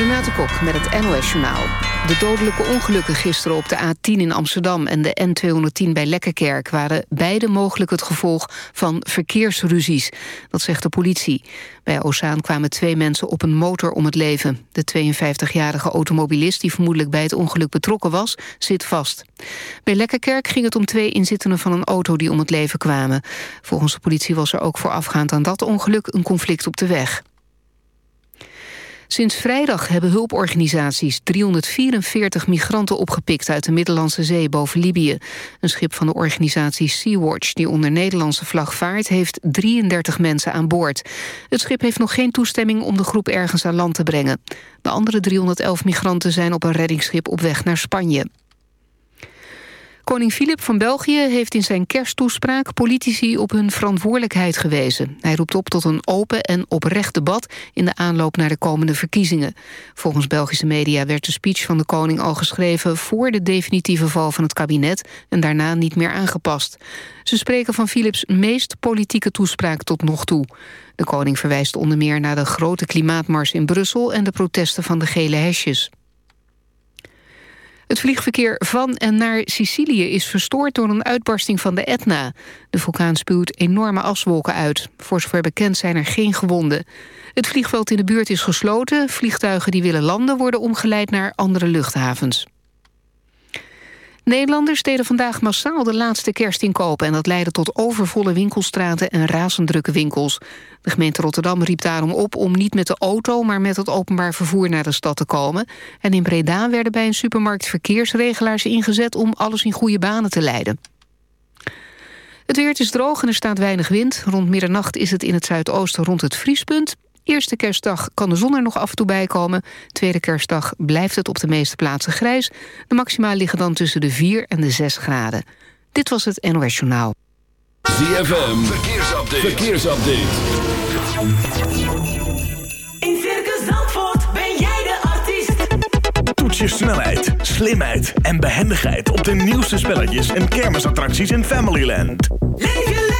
Renate Kok met het NOS Journaal. De dodelijke ongelukken gisteren op de A10 in Amsterdam... en de N210 bij Lekkerkerk waren beide mogelijk het gevolg van verkeersruzies. Dat zegt de politie. Bij Ozaan kwamen twee mensen op een motor om het leven. De 52-jarige automobilist die vermoedelijk bij het ongeluk betrokken was... zit vast. Bij Lekkerkerk ging het om twee inzittenden van een auto die om het leven kwamen. Volgens de politie was er ook voorafgaand aan dat ongeluk... een conflict op de weg. Sinds vrijdag hebben hulporganisaties 344 migranten opgepikt uit de Middellandse Zee boven Libië. Een schip van de organisatie Sea-Watch, die onder Nederlandse vlag vaart, heeft 33 mensen aan boord. Het schip heeft nog geen toestemming om de groep ergens aan land te brengen. De andere 311 migranten zijn op een reddingsschip op weg naar Spanje. Koning Filip van België heeft in zijn kersttoespraak politici op hun verantwoordelijkheid gewezen. Hij roept op tot een open en oprecht debat in de aanloop naar de komende verkiezingen. Volgens Belgische media werd de speech van de koning al geschreven voor de definitieve val van het kabinet en daarna niet meer aangepast. Ze spreken van Philips meest politieke toespraak tot nog toe. De koning verwijst onder meer naar de grote klimaatmars in Brussel en de protesten van de gele hesjes. Het vliegverkeer van en naar Sicilië is verstoord door een uitbarsting van de Etna. De vulkaan spuwt enorme aswolken uit. Voor zover bekend zijn er geen gewonden. Het vliegveld in de buurt is gesloten. Vliegtuigen die willen landen worden omgeleid naar andere luchthavens. Nederlanders deden vandaag massaal de laatste kerst inkopen... en dat leidde tot overvolle winkelstraten en razend drukke winkels. De gemeente Rotterdam riep daarom op om niet met de auto... maar met het openbaar vervoer naar de stad te komen. En in Breda werden bij een supermarkt verkeersregelaars ingezet... om alles in goede banen te leiden. Het weer is droog en er staat weinig wind. Rond middernacht is het in het zuidoosten rond het vriespunt. Eerste kerstdag kan de zon er nog af en toe bij komen. Tweede kerstdag blijft het op de meeste plaatsen grijs. De maxima liggen dan tussen de 4 en de 6 graden. Dit was het NOS Journaal. ZFM, verkeersupdate. verkeersupdate. In Circus Zandvoort ben jij de artiest. Toets je snelheid, slimheid en behendigheid op de nieuwste spelletjes en kermisattracties in Familyland. Leef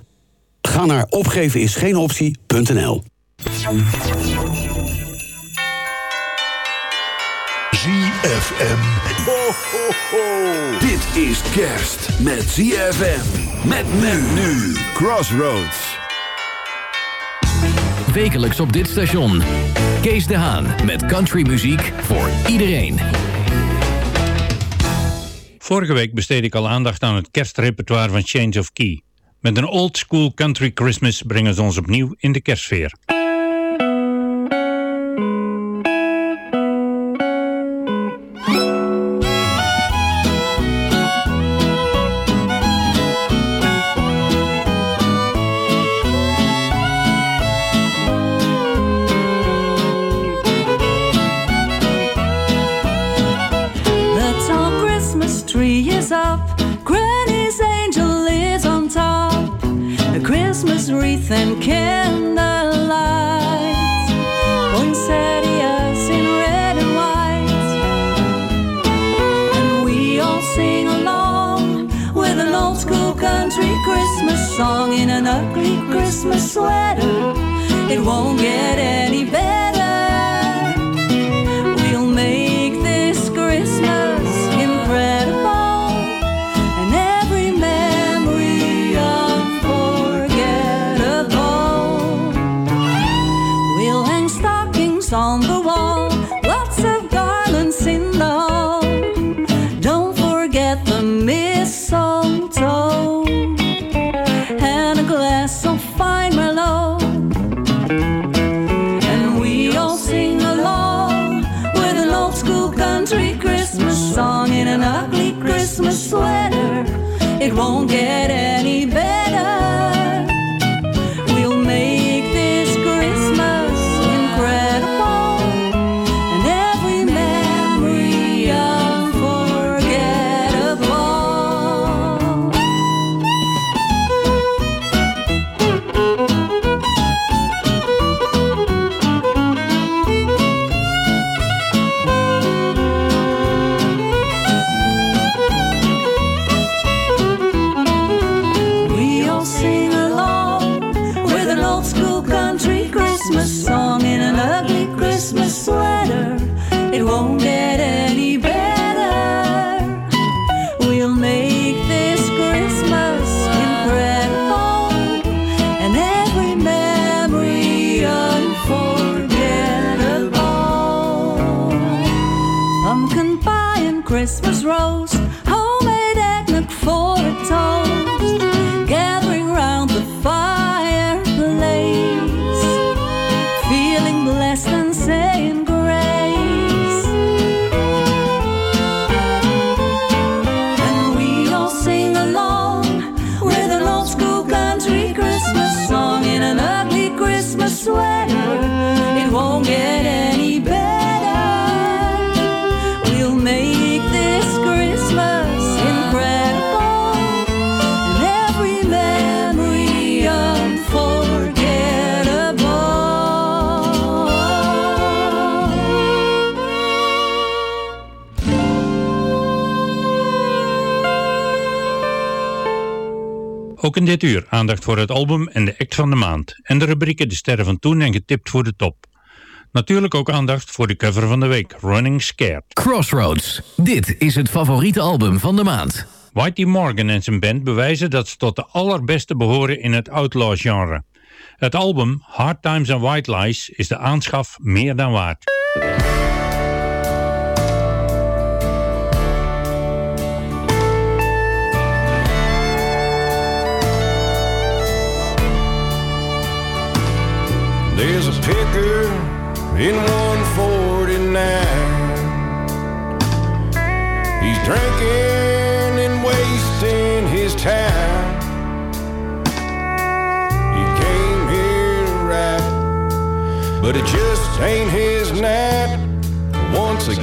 Ga naar opgevenisgeenoptie.nl ZFM. Ho, ho, ho. Dit is kerst met ZFM. Met men nu. Crossroads. Wekelijks op dit station. Kees de Haan met countrymuziek voor iedereen. Vorige week besteed ik al aandacht aan het kerstrepertoire van Change of Key. Met een old school country Christmas brengen ze ons opnieuw in de kerstsfeer. And candlelight. Poinsettias in red and white. And we all sing along with an old school country Christmas song in an ugly Christmas sweater. It won't get any better. In dit uur aandacht voor het album en de act van de maand. En de rubrieken De Sterren van Toen en Getipt voor de Top. Natuurlijk ook aandacht voor de cover van de week, Running Scared. Crossroads. Dit is het favoriete album van de maand. Whitey Morgan en zijn band bewijzen dat ze tot de allerbeste behoren in het outlaw-genre. Het album Hard Times and White Lies is de aanschaf meer dan waard. There's a picker in 149. He's drinking and wasting his time. He came here right, but it just ain't his night once again.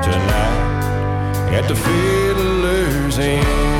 Tonight at the Fiddler's Inn.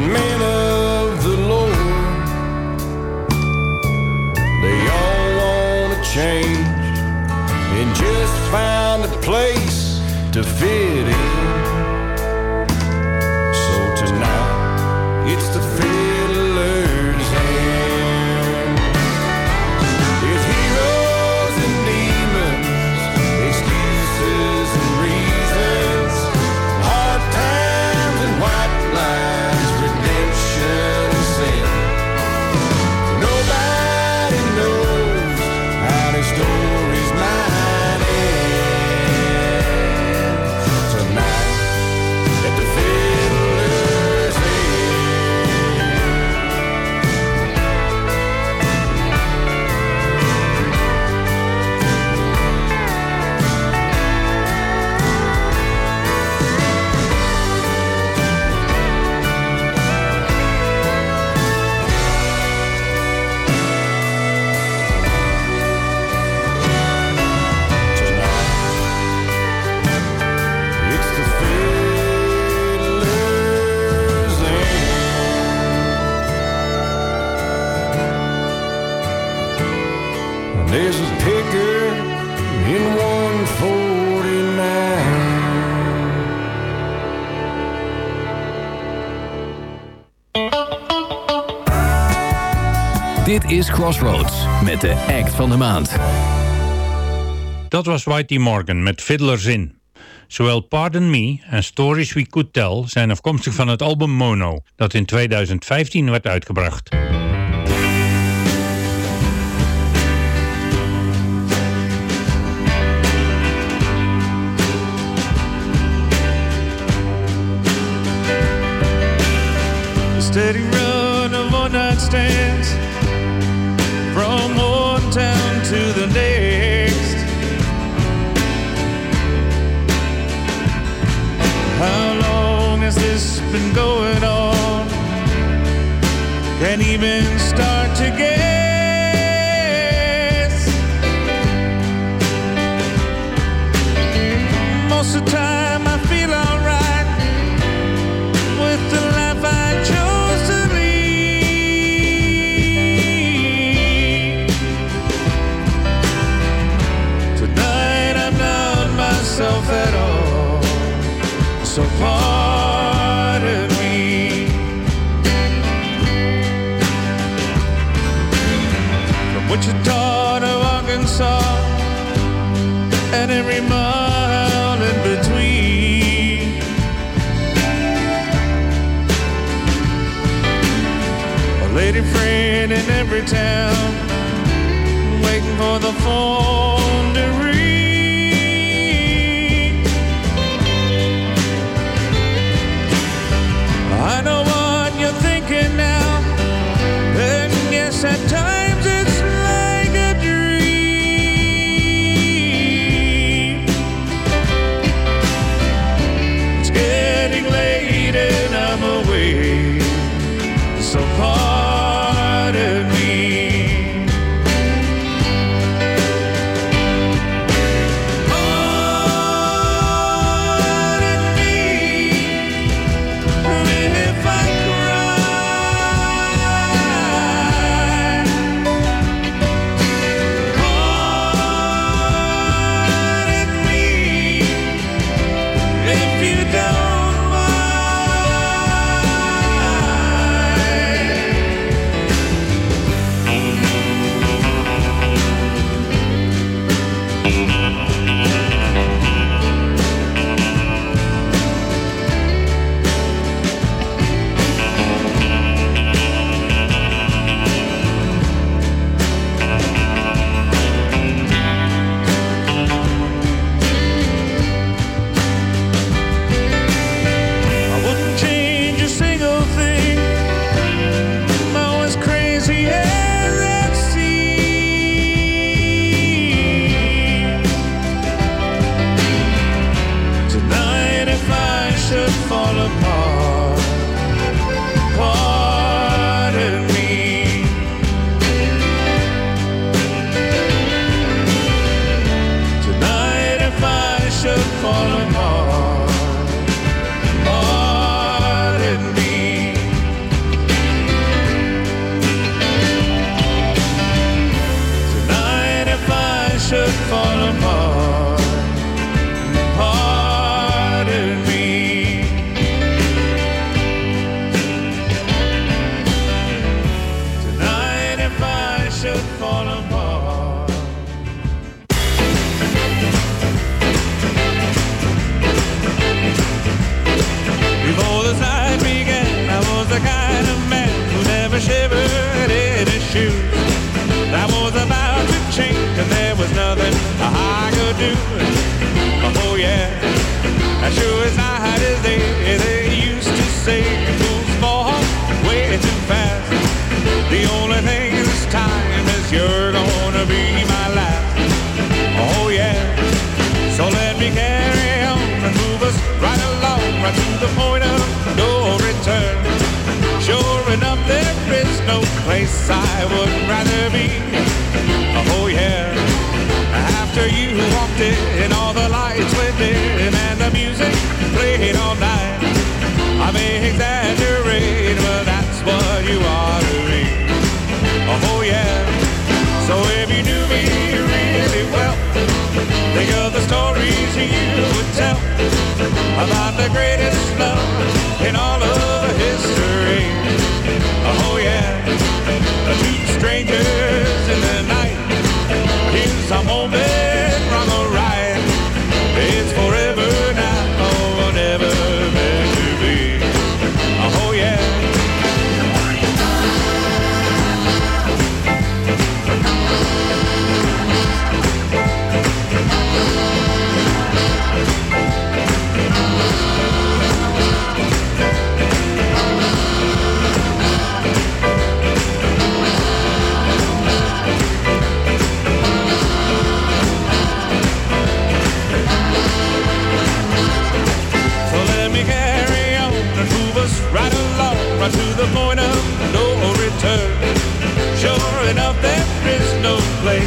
and men of the Lord. They all want to change and just find a place to fit in. Crossroads met de act van de maand. Dat was Whitey Morgan met Fiddler's In. Zowel Pardon Me en Stories We Could Tell zijn afkomstig van het album Mono, dat in 2015 werd uitgebracht. Steady run of one night stands from one town to the next. How long has this been going on? Can't even start to guess. Most of the time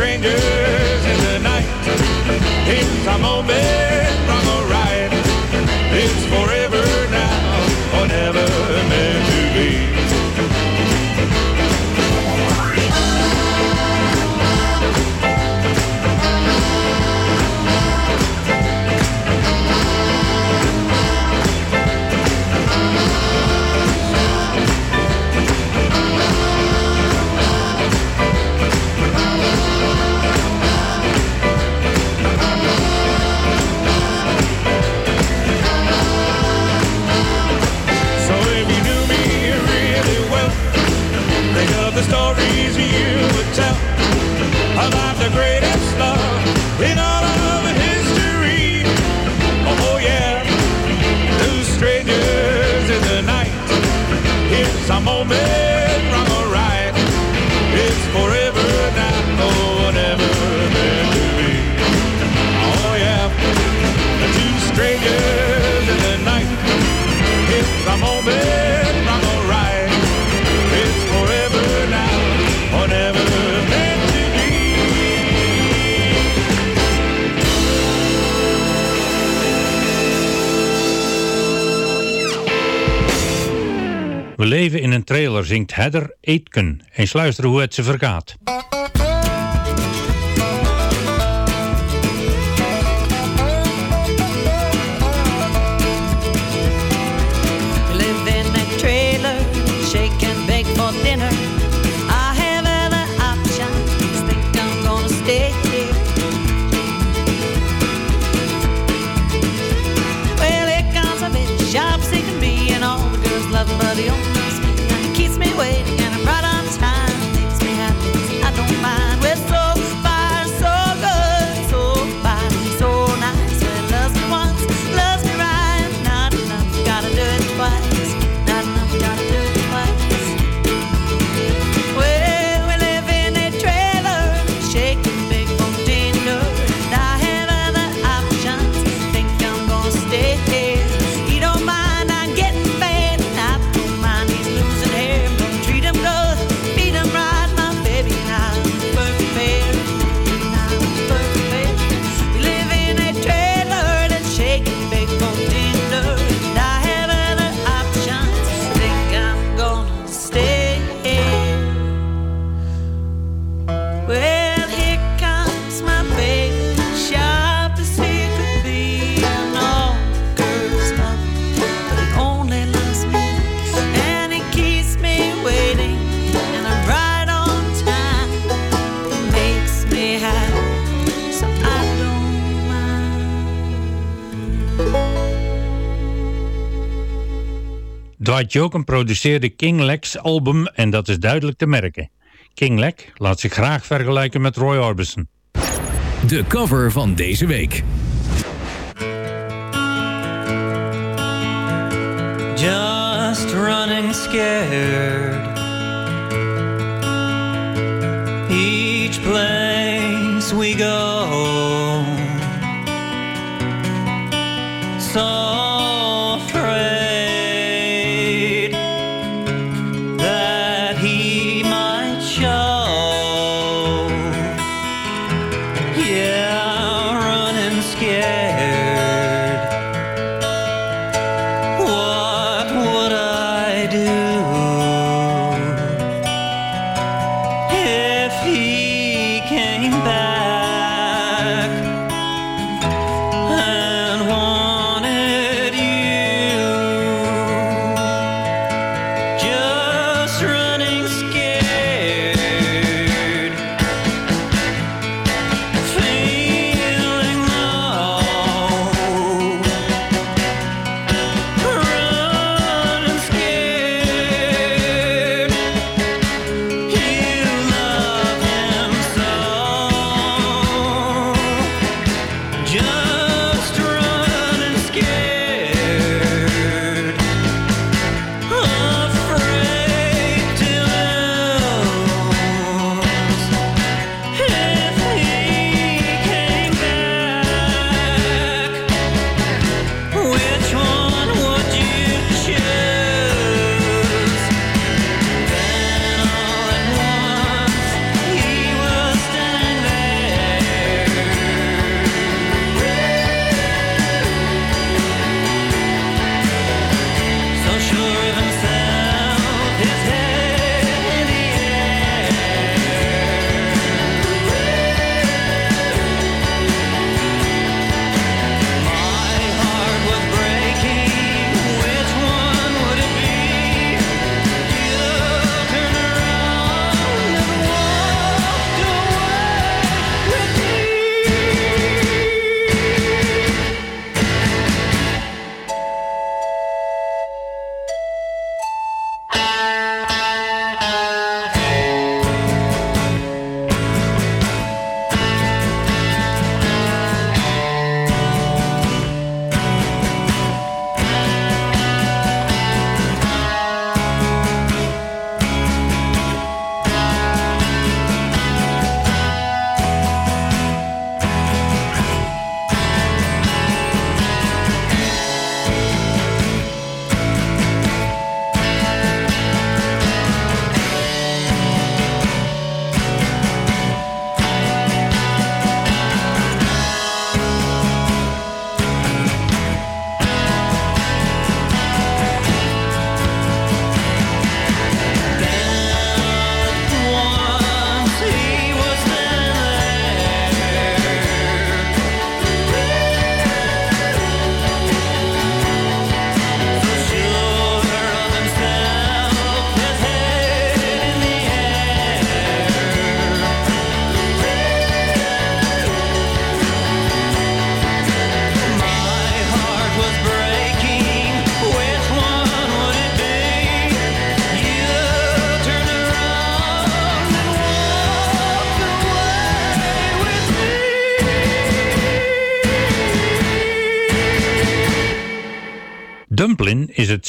strangers in the night. It's a moment from a ride. It's forever now or never meant to be. Heather Aitken. en sluister hoe het ze vergaat. Dwight Jokum produceerde King Lex' album en dat is duidelijk te merken. King Lex laat zich graag vergelijken met Roy Orbison. De cover van deze week. Just running scared Each place we go So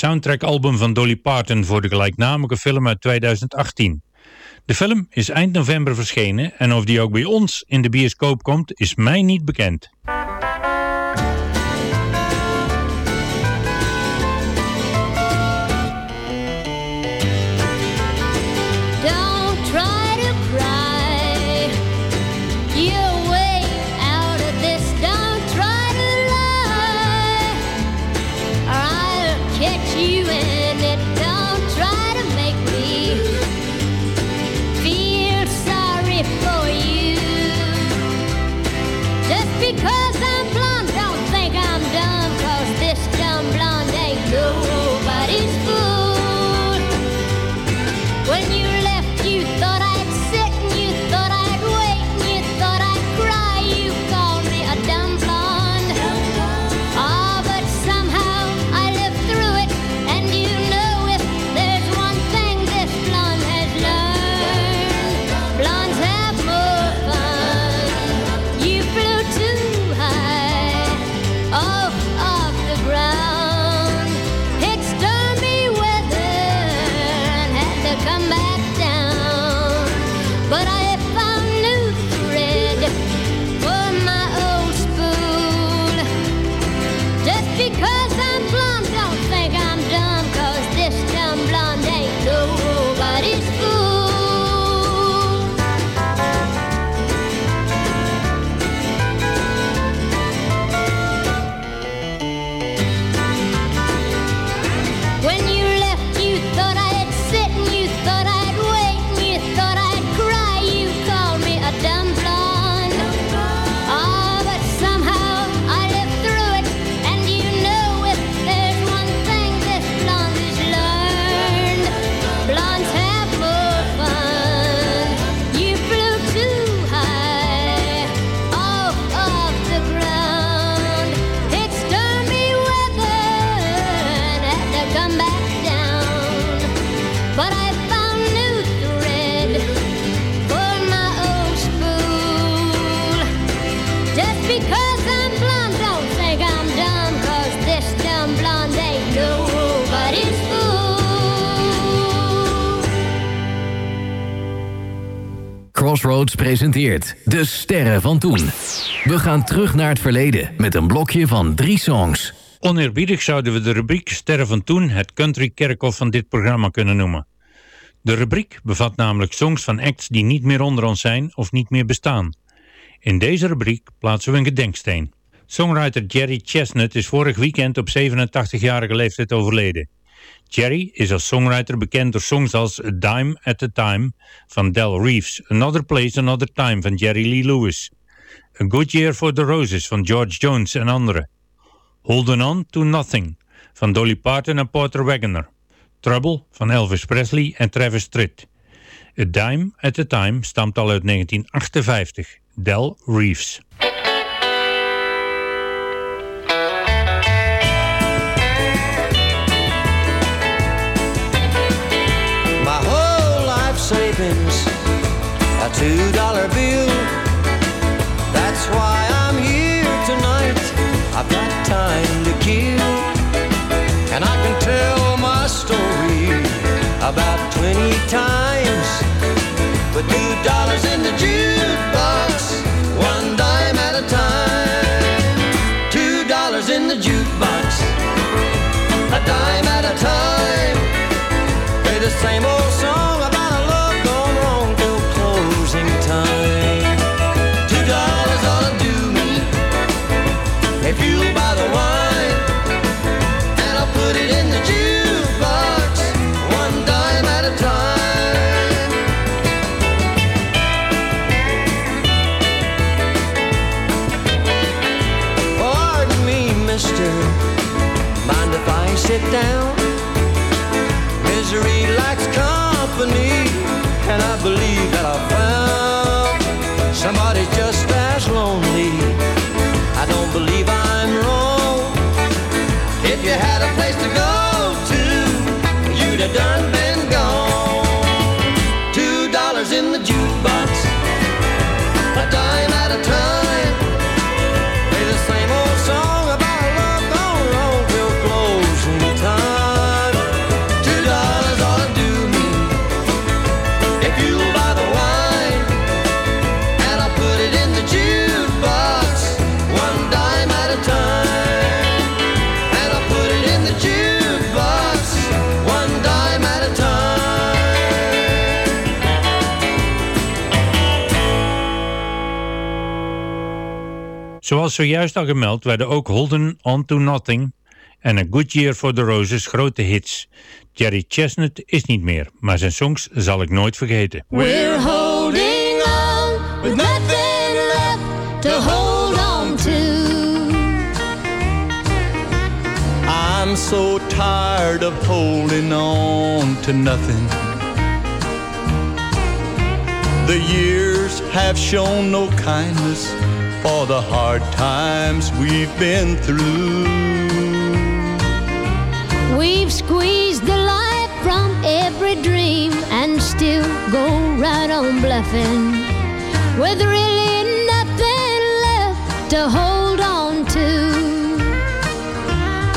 soundtrackalbum van Dolly Parton voor de gelijknamige film uit 2018. De film is eind november verschenen en of die ook bij ons in de bioscoop komt is mij niet bekend. Crossroads presenteert De Sterren van Toen. We gaan terug naar het verleden met een blokje van drie songs. Oneerbiedig zouden we de rubriek Sterren van Toen het country kerkhof van dit programma kunnen noemen. De rubriek bevat namelijk songs van acts die niet meer onder ons zijn of niet meer bestaan. In deze rubriek plaatsen we een gedenksteen. Songwriter Jerry Chestnut is vorig weekend op 87-jarige leeftijd overleden. Jerry is als songwriter bekend door songs als A Dime at a Time van Del Reeves, Another Place, Another Time van Jerry Lee Lewis, A Good Year for the Roses van George Jones en anderen, Holding On to Nothing van Dolly Parton en Porter Wagoner, Trouble van Elvis Presley en Travis Tritt. A Dime at a Time stamt al uit 1958, Del Reeves. A two dollar bill. That's why I'm here tonight. I've got time to kill, and I can tell my story about twenty times. With two dollars in the jukebox, one dime at a time. Two dollars in the jukebox, a dime at a time. Play the same old sit down? Misery likes company, and I believe that I found somebody just as lonely. I don't believe I'm Zoals zojuist al gemeld werden ook Holden On To Nothing en A Good Year for the Roses grote hits. Jerry Chestnut is niet meer, maar zijn songs zal ik nooit vergeten. We're holding on with nothing left to hold on to. I'm so tired of holding on to nothing. The years have shown no kindness for the hard times we've been through. We've squeezed the life from every dream and still go right on bluffing with really nothing left to hold on to.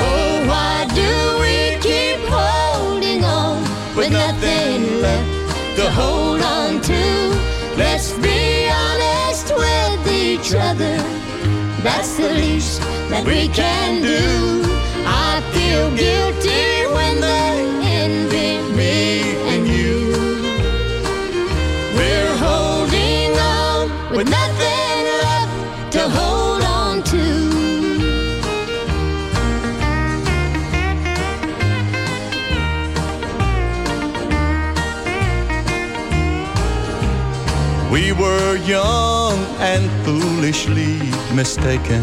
Oh, why do we keep holding on with nothing left to hold on to? Let's be each other. That's the least that we can do. I feel guilty when they envy me and you. We're holding on with nothing left to hold on to. We were young and foolishly mistaken.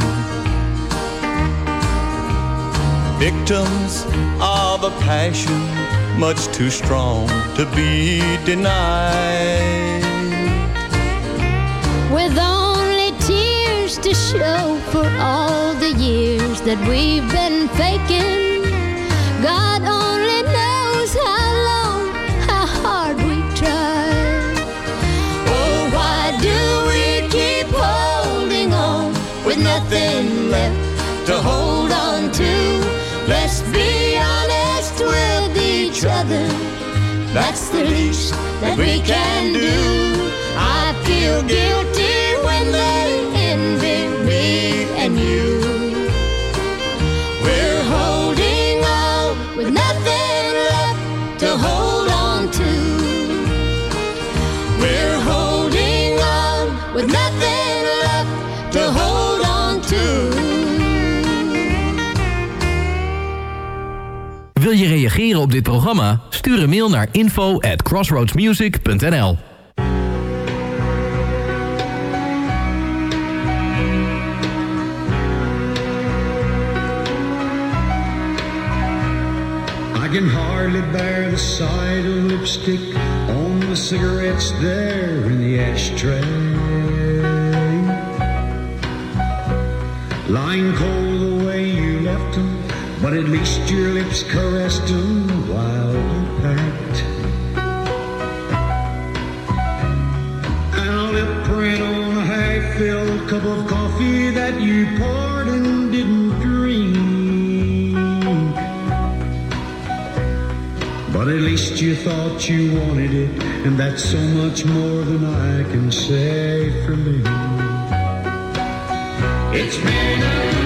Victims of a passion much too strong to be denied. with only tears to show for all the years that we've been faking. God only to hold on to? Let's be honest with each other. That's the least that we can do. I feel guilty when they envy me and you. Wil je reageren op dit programma? Stuur een mail naar info at crossroadsmusic.nl I can hardly bear the sight of lipstick on the cigarettes there in the ashtray. Lying cold the way you left them, but at least your lips caressed them while you packed. And a lip print on a half-filled cup of coffee that you poured and didn't drink. But at least you thought you wanted it, and that's so much more than I can say for me. It's been a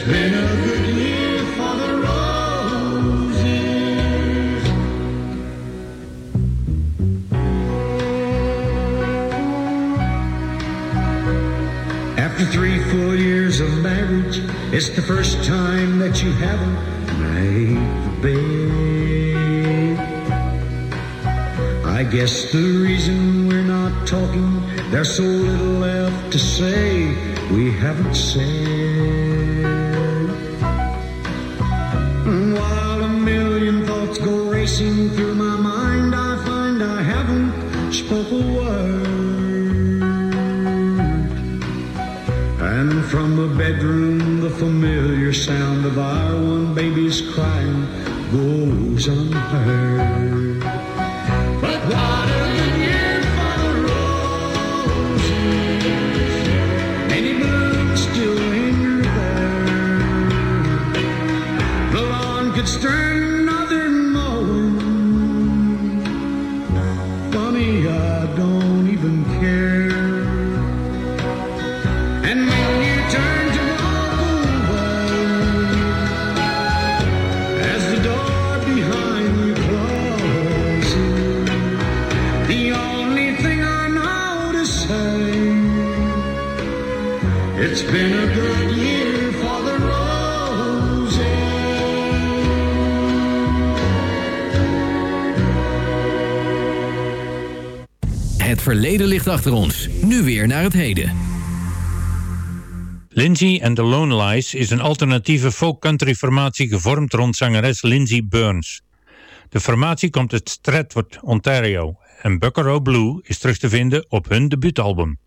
it's been a good year for the roses. After three full years of marriage, it's the first time that you haven't made the bed. I guess the reason we're not talking, there's so little left to say we haven't said. While a million thoughts go racing through my mind, I find I haven't spoke a word. And from the bedroom, the familiar sound of our one baby's crying goes unheard. achter ons. Nu weer naar het heden. Lindsay and the Lone Lies is een alternatieve folk-country formatie gevormd rond zangeres Lindsay Burns. De formatie komt uit Stratford, Ontario en Buckaroo Blue is terug te vinden op hun debuutalbum.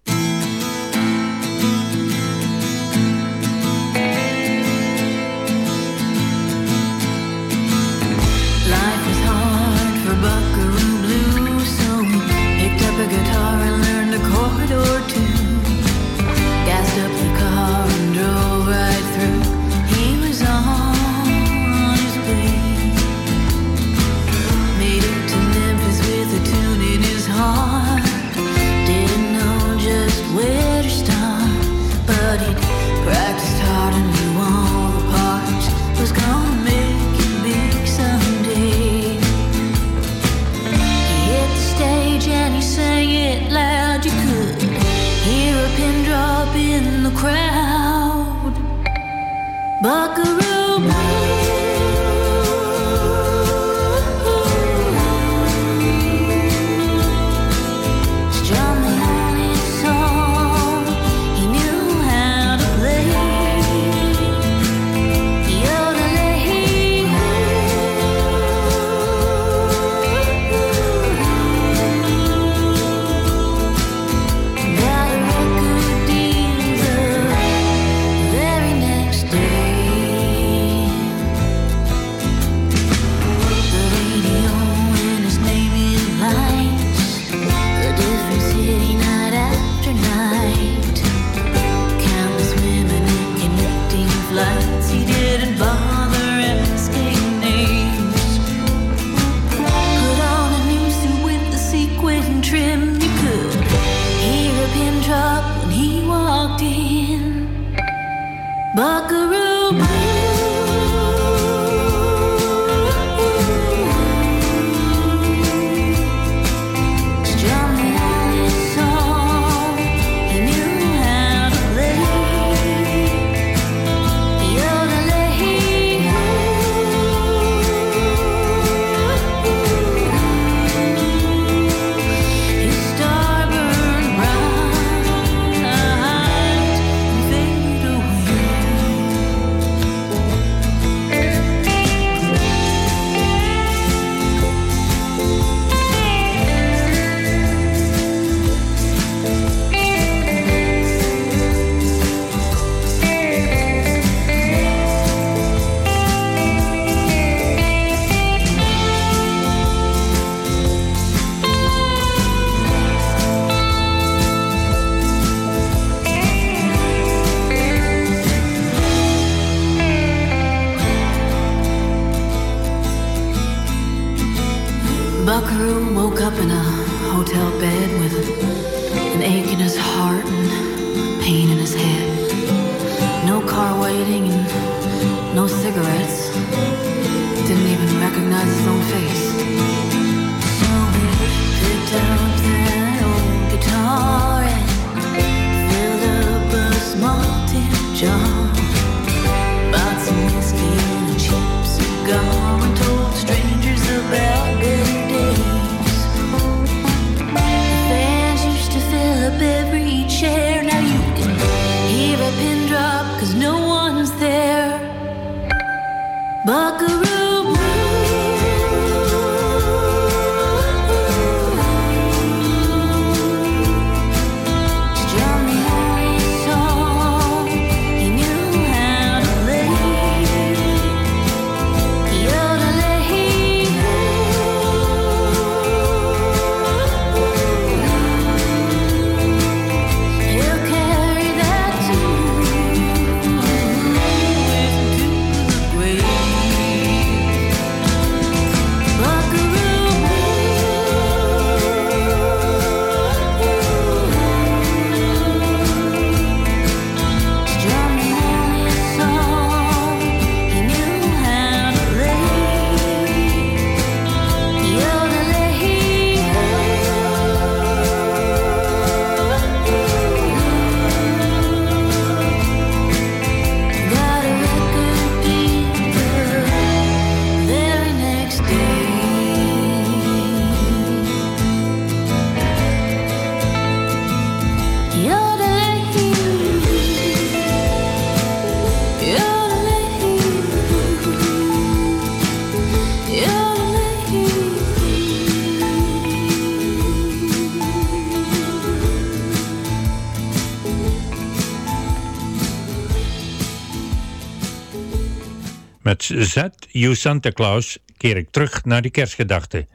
Z You Santa Claus keer ik terug naar die kerstgedachte.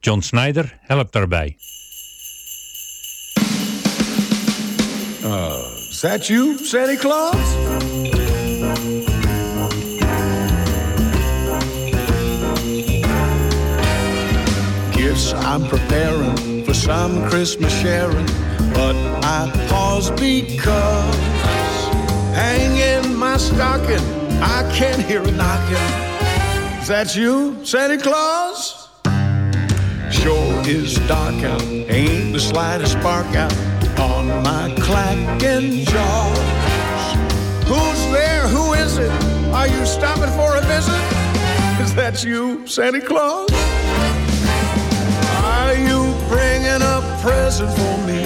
John Snyder helpt daarbij. Uh, is that you, Santa Claus? Gifts I'm preparing for some Christmas sharing, but I pause because hanging my stocking, I can't hear a knocking. Is that you, Santa Claus? Sure is dark out, ain't the slightest spark out on my clacking jaws. Who's there? Who is it? Are you stopping for a visit? Is that you, Santa Claus? Are you bringing a present for me?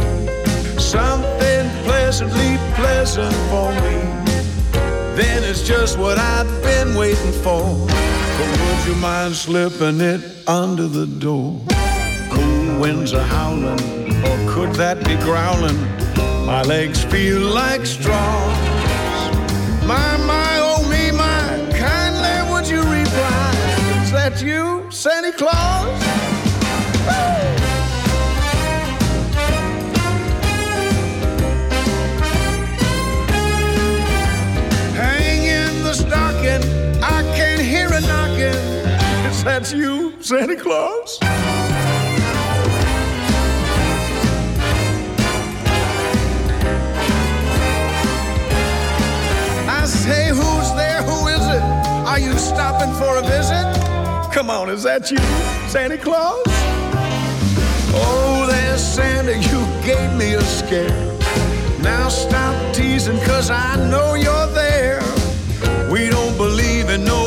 Something pleasantly pleasant for me. Then it's just what I've been waiting for. But would you mind slipping it under the door? Cool winds are howling, or could that be growling? My legs feel like straws. My, my, oh me, my, kindly would you reply? Is that you, Santa Claus? Hang Is that you, Santa Claus? I say, who's there? Who is it? Are you stopping for a visit? Come on, is that you, Santa Claus? Oh, there's Santa, you gave me a scare. Now stop teasing, cause I know you're there. We don't believe in no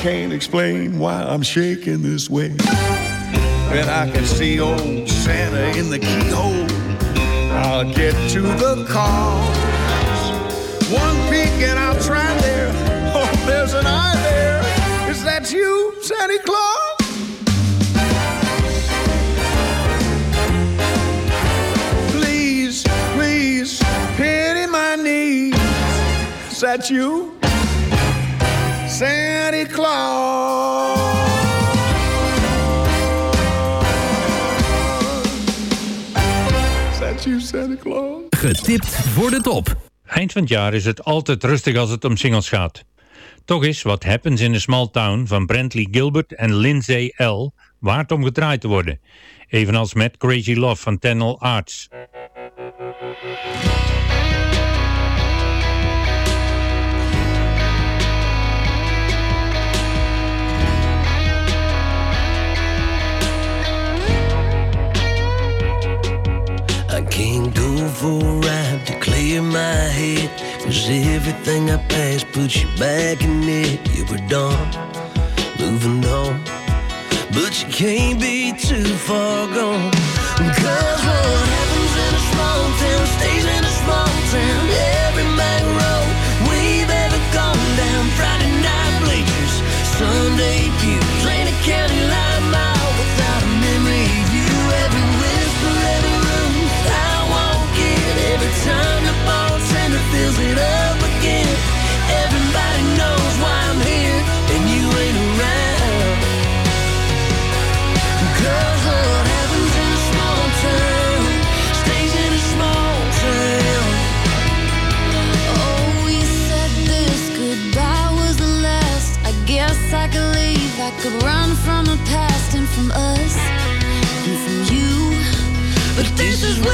can't explain why I'm shaking this way. And I can see old Santa in the keyhole. I'll get to the cause. One peek and I'll try there. Oh, there's an eye there. Is that you, Santa Claus? Please, please, pity my knees. Is that you, Santa Claus? Is that you, Santa Claus? Getipt voor de top. Eind van het jaar is het altijd rustig als het om singles gaat. Toch is What Happens in a Small Town van Brentley Gilbert en Lindsay L. waard om gedraaid te worden. Evenals met Crazy Love van Tennel Arts. Can't go for a ride to clear my head. Cause everything I pass puts you back in it. You were done, moving on. But you can't be too far gone. Cause what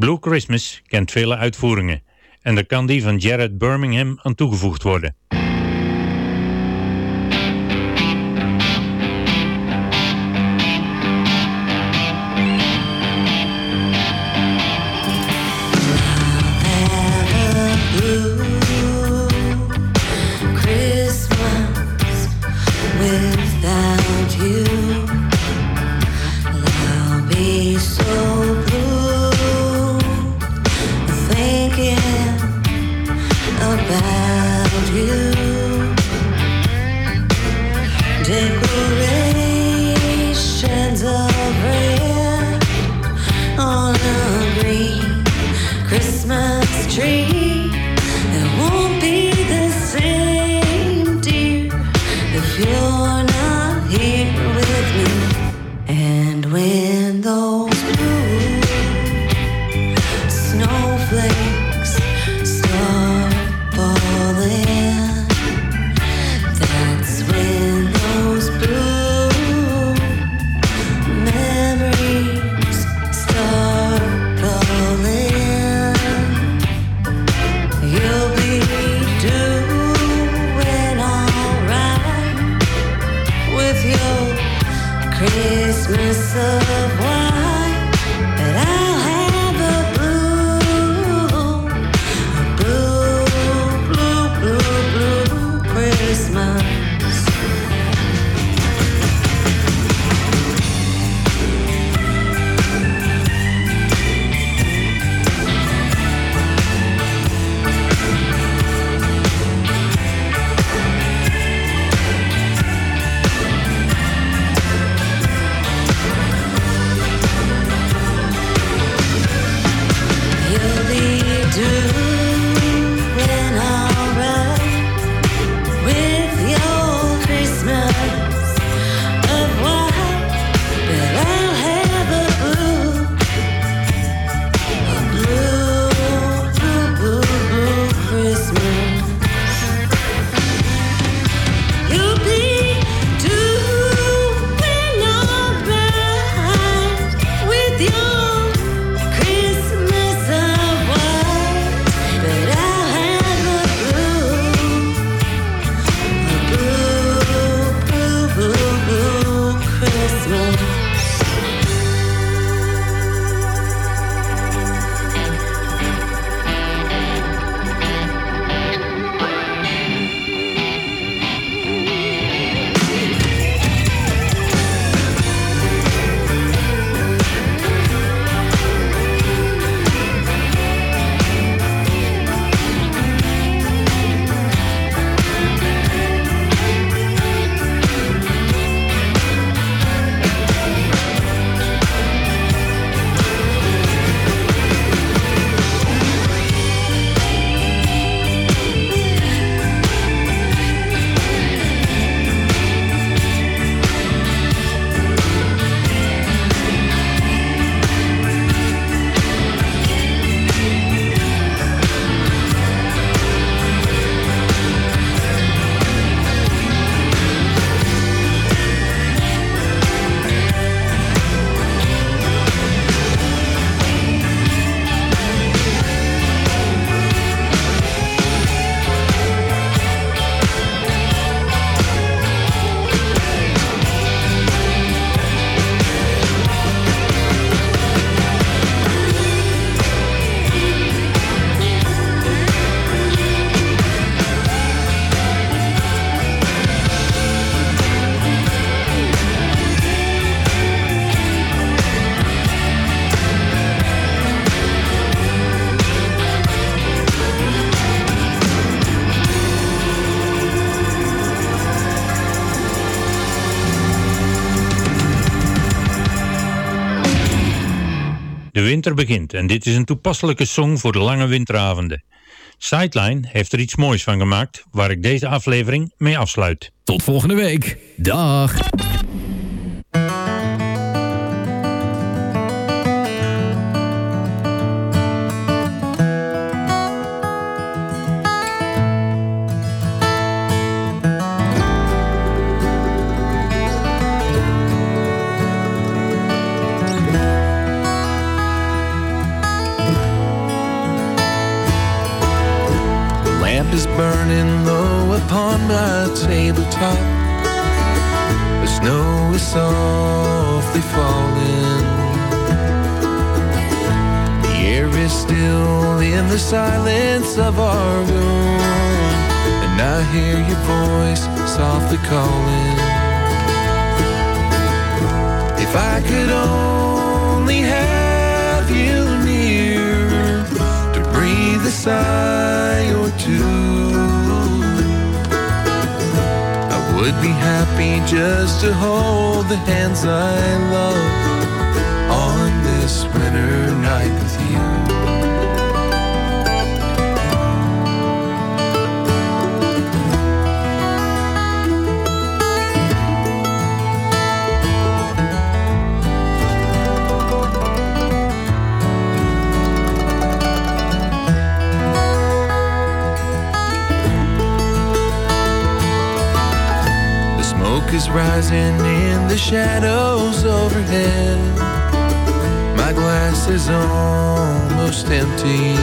Blue Christmas kent vele uitvoeringen en er kan die van Jared Birmingham aan toegevoegd worden. Winter begint en dit is een toepasselijke song voor de lange winteravonden. Sideline heeft er iets moois van gemaakt waar ik deze aflevering mee afsluit. Tot volgende week. Dag. Calling. If I could only have you near to breathe a sigh or two. I would be happy just to hold the hands I love on this winter night with you. Is rising in the shadows overhead. My glass is almost empty.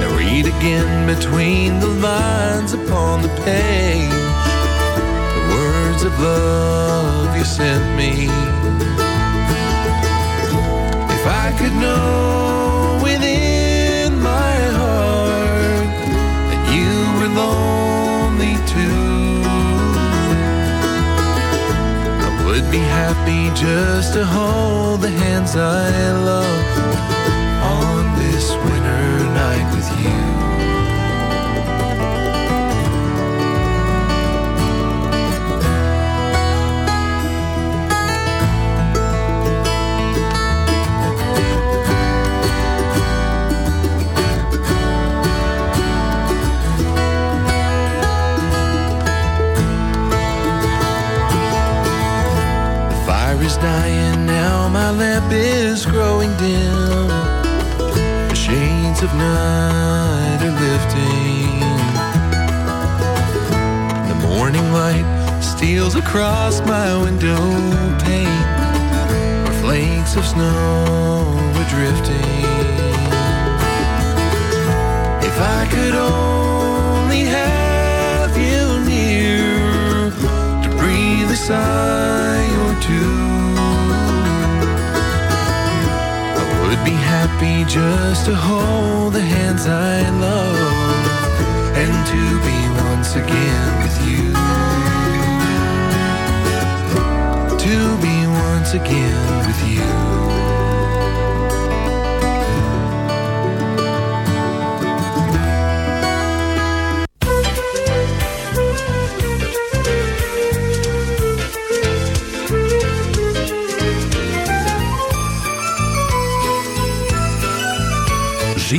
Now read again between the lines upon the page. The words of love you sent me. If I could know happy just to hold the hands I love on this winter night with you. Is growing dim. The shades of night are lifting. The morning light steals across my window pane, where flakes of snow are drifting. If I could only have you near to breathe a sigh or two. I be happy just to hold the hands I love and to be once again with you. To be once again with you.